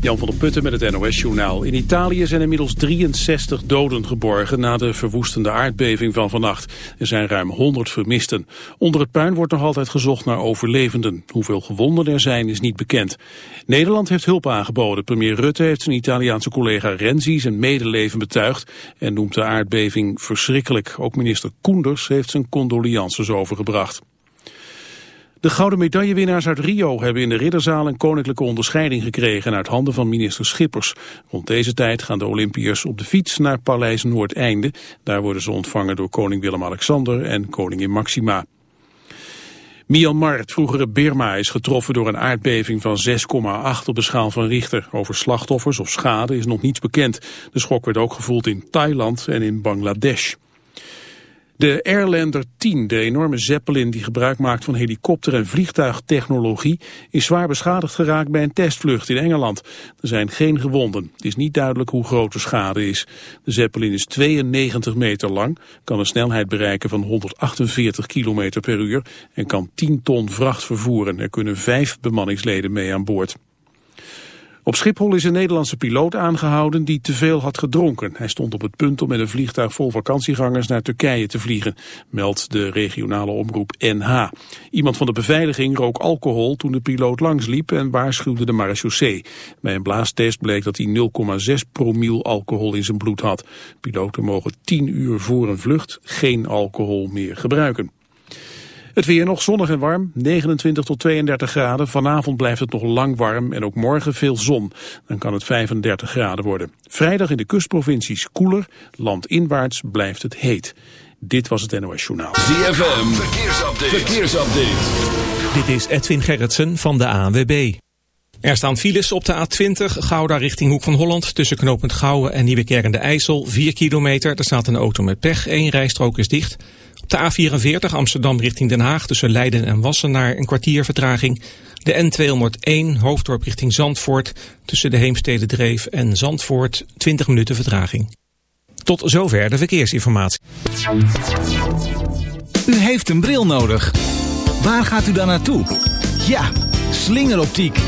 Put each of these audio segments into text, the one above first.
Jan van der Putten met het NOS-journaal. In Italië zijn inmiddels 63 doden geborgen na de verwoestende aardbeving van vannacht. Er zijn ruim 100 vermisten. Onder het puin wordt nog altijd gezocht naar overlevenden. Hoeveel gewonden er zijn is niet bekend. Nederland heeft hulp aangeboden. Premier Rutte heeft zijn Italiaanse collega Renzi zijn medeleven betuigd... en noemt de aardbeving verschrikkelijk. Ook minister Koenders heeft zijn condolences overgebracht. De gouden medaillewinnaars uit Rio hebben in de Ridderzaal een koninklijke onderscheiding gekregen uit handen van minister Schippers. Rond deze tijd gaan de Olympiërs op de fiets naar Paleis Noordeinde. Daar worden ze ontvangen door koning Willem-Alexander en koningin Maxima. Myanmar, het vroegere Birma, is getroffen door een aardbeving van 6,8 op de schaal van Richter. Over slachtoffers of schade is nog niets bekend. De schok werd ook gevoeld in Thailand en in Bangladesh. De Airlander 10, de enorme zeppelin die gebruik maakt van helikopter- en vliegtuigtechnologie, is zwaar beschadigd geraakt bij een testvlucht in Engeland. Er zijn geen gewonden. Het is niet duidelijk hoe groot de schade is. De zeppelin is 92 meter lang, kan een snelheid bereiken van 148 km per uur en kan 10 ton vracht vervoeren. Er kunnen vijf bemanningsleden mee aan boord. Op Schiphol is een Nederlandse piloot aangehouden die te veel had gedronken. Hij stond op het punt om met een vliegtuig vol vakantiegangers naar Turkije te vliegen, meldt de regionale omroep NH. Iemand van de beveiliging rook alcohol toen de piloot langsliep en waarschuwde de marechaussee. Bij een blaastest bleek dat hij 0,6 promiel alcohol in zijn bloed had. Piloten mogen 10 uur voor een vlucht geen alcohol meer gebruiken. Het weer nog zonnig en warm, 29 tot 32 graden. Vanavond blijft het nog lang warm en ook morgen veel zon. Dan kan het 35 graden worden. Vrijdag in de kustprovincies koeler, landinwaarts blijft het heet. Dit was het NOS Journaal. ZFM, verkeersupdate. verkeersupdate. Dit is Edwin Gerritsen van de ANWB. Er staan files op de A20 Gouda richting Hoek van Holland... tussen knooppunt Gouwen en Nieuwekerk en de IJssel. 4 kilometer, er staat een auto met pech. Eén rijstrook is dicht... Op de A44 Amsterdam richting Den Haag tussen Leiden en Wassenaar een kwartier vertraging. De N201 hoofddorp richting Zandvoort tussen de Heemstede Dreef en Zandvoort 20 minuten vertraging. Tot zover de verkeersinformatie. U heeft een bril nodig. Waar gaat u dan naartoe? Ja, slingeroptiek.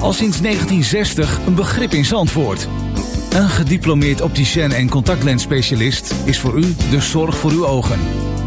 Al sinds 1960 een begrip in Zandvoort. Een gediplomeerd opticien en contactlensspecialist is voor u de zorg voor uw ogen.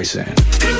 Streisand.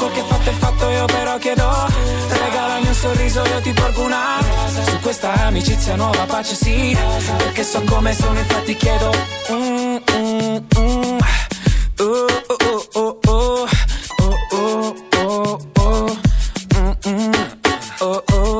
quel che fatto è fatto io però chiedo Regalami un sorriso io ti porgo una Su questa amicizia nuova pace sì Perché so come sono infatti chiedo oh, oh, oh, oh, oh, oh, oh, oh, oh, oh,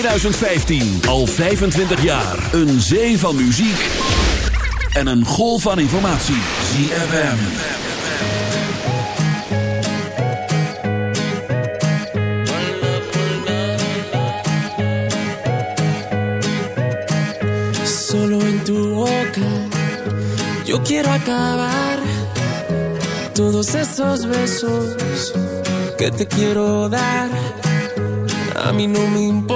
2015. Al 25 jaar. Een zee van muziek. En een golf van informatie. ZFM. Solo en tu boca yo quiero acabar todos esos besos que te quiero dar. A mí no me importa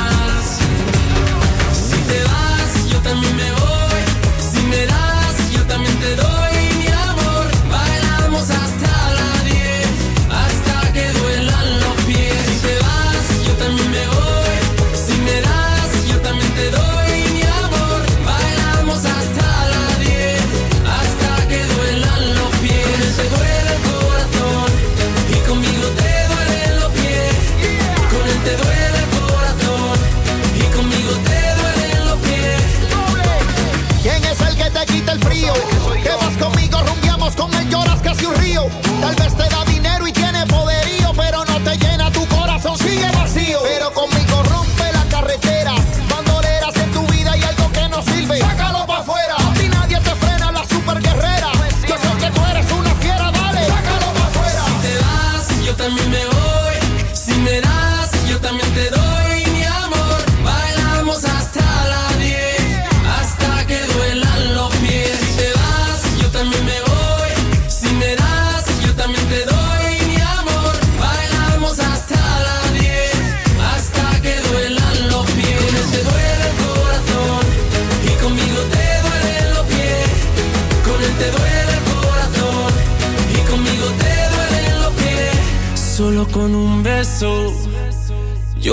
Que vas conmigo, rumbiamos con él, lloras casi un río.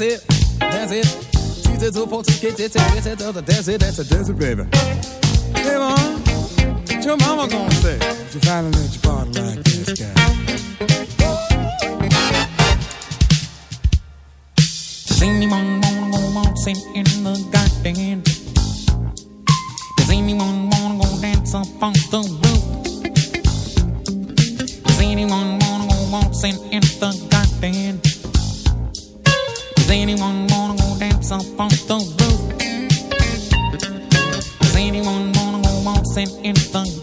That's it, that's it. She's a 碰瓷，给姐姐姐姐的 dance it, dance it, dance it, baby. Hey mom, what your mama gonna say? She finally let you party like this guy. Does Anyone wanna go waltzing in the garden? Does anyone wanna go dance up on the roof? Does anyone wanna go waltzing in the does anyone wanna go dance up on the roof? Does anyone wanna go in the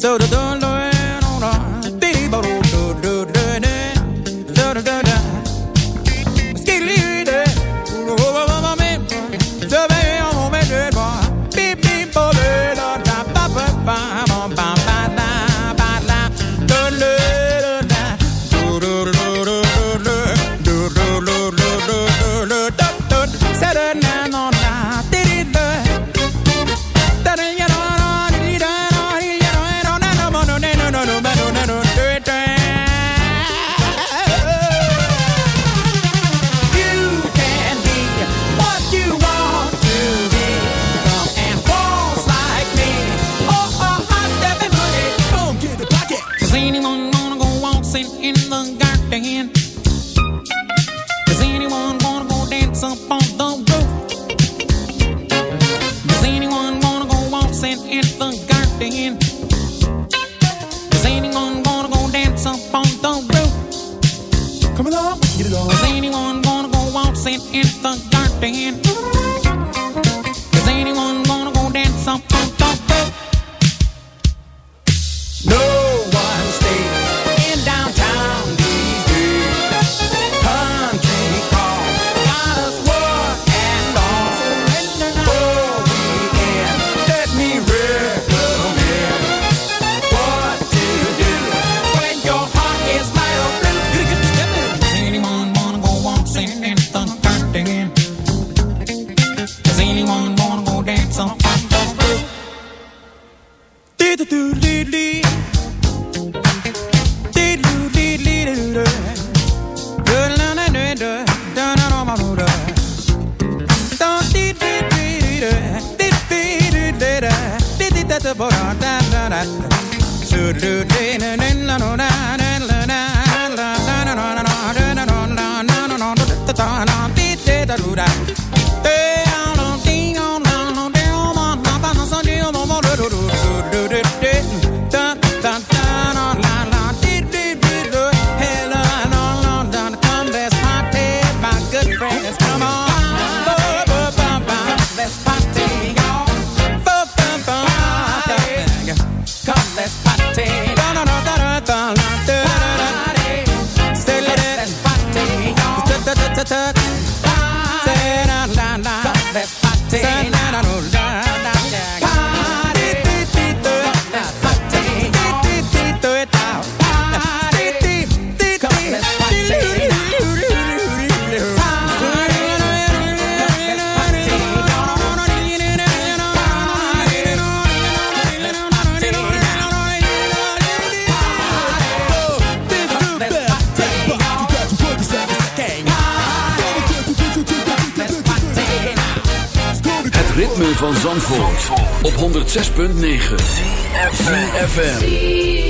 So do do do no no Baby do do do do do da da da Op 106.9 FM.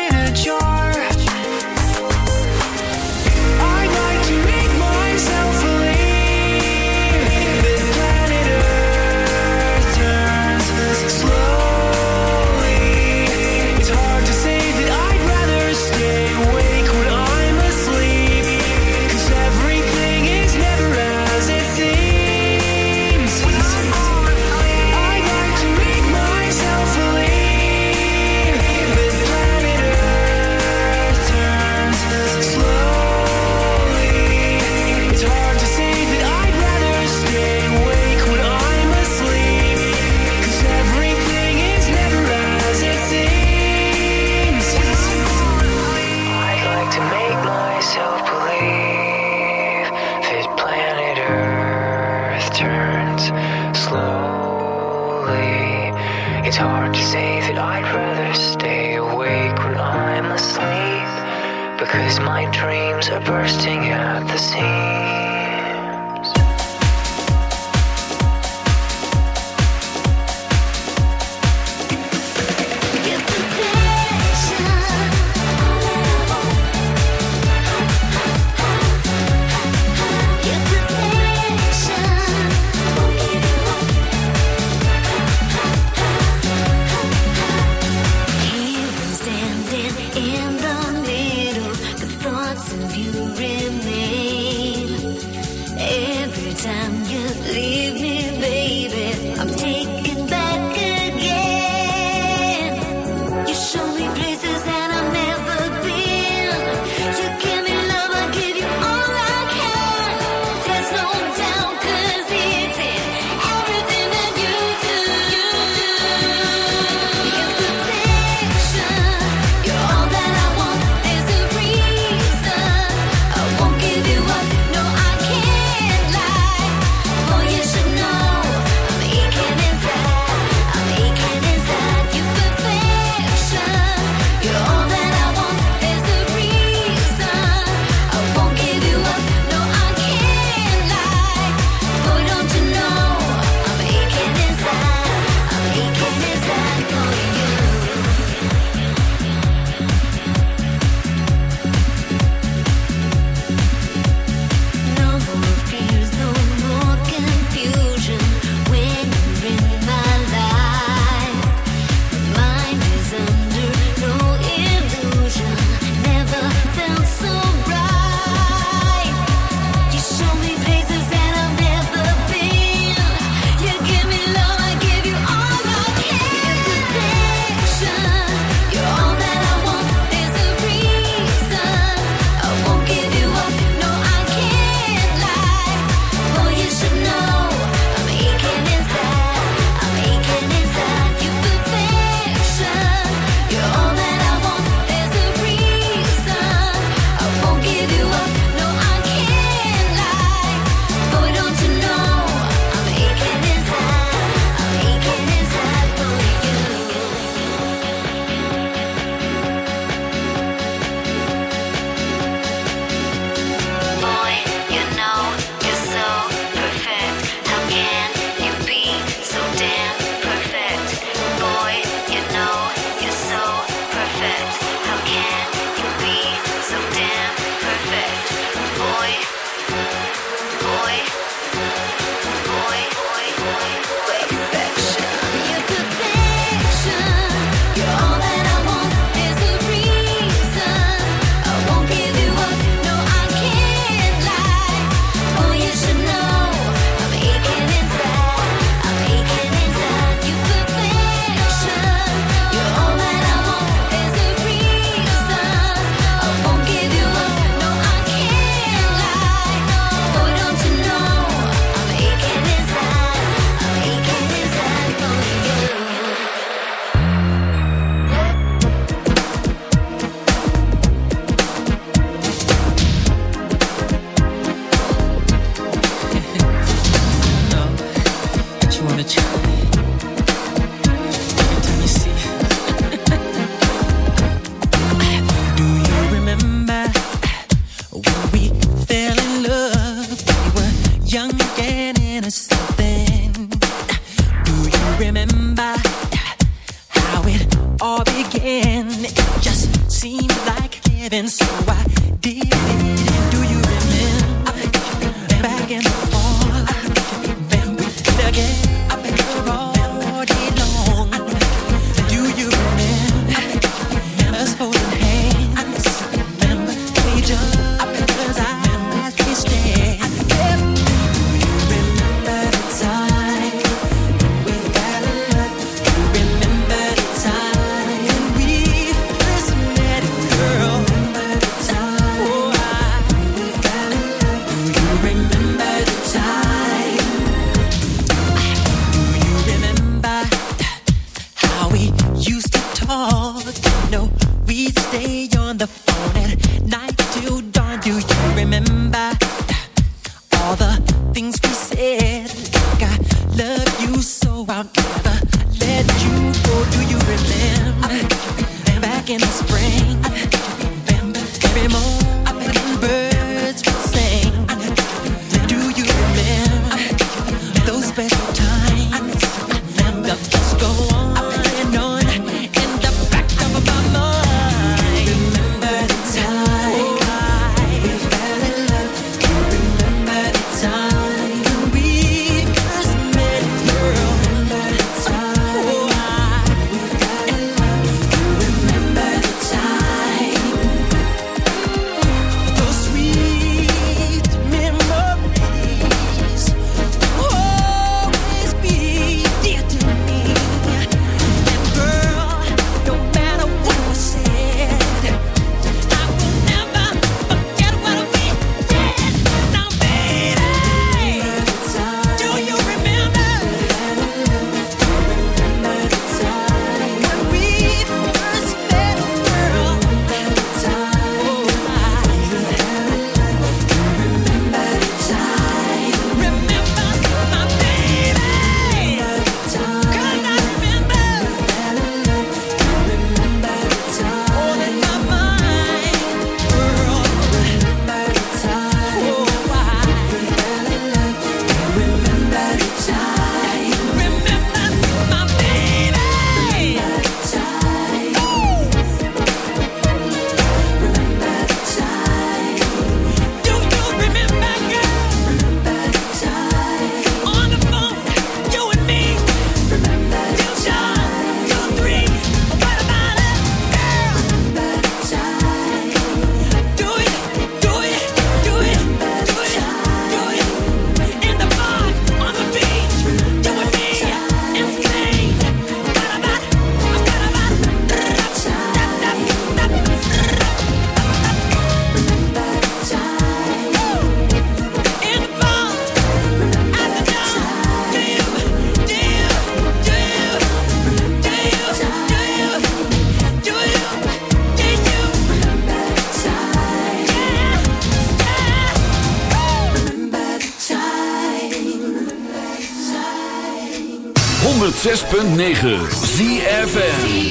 106.9 ZFN